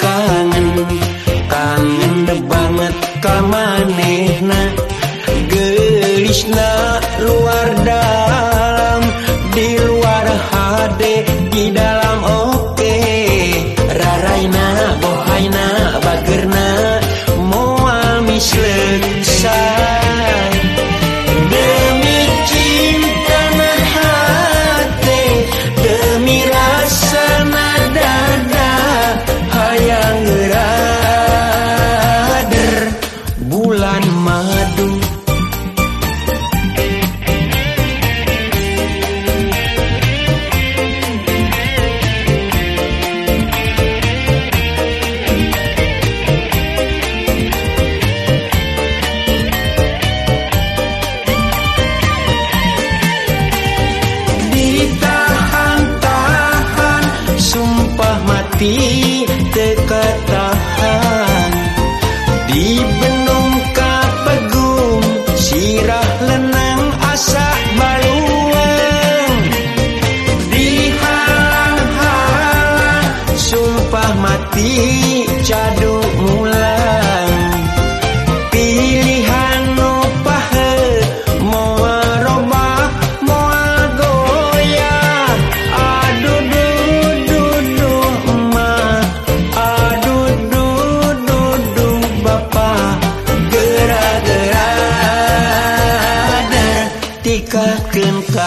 kangen kangen banget kemaneh nah garis lagi tapi tahan di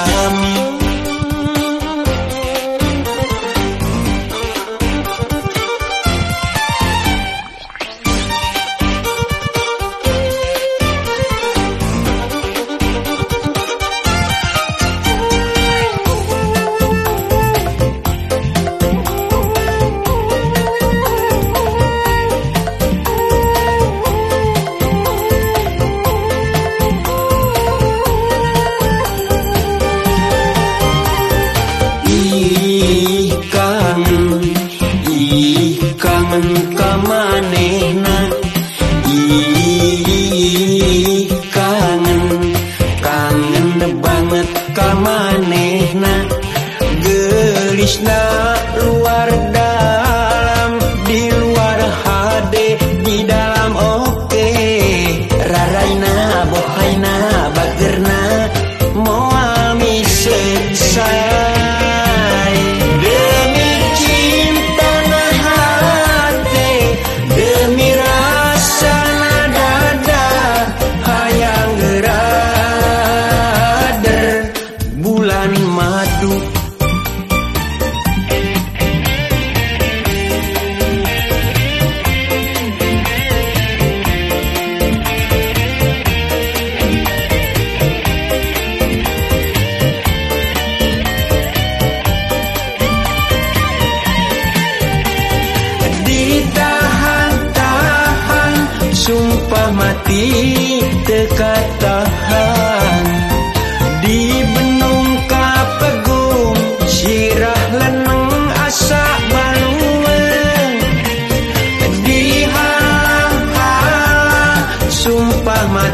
pahami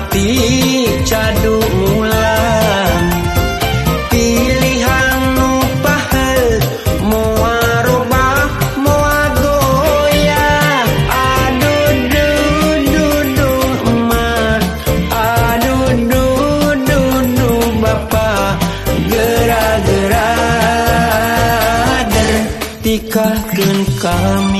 mati cadu ulang pilihan nu pahal muaroba muagoya adu du du du adu du du du bapa gerah der tika kamu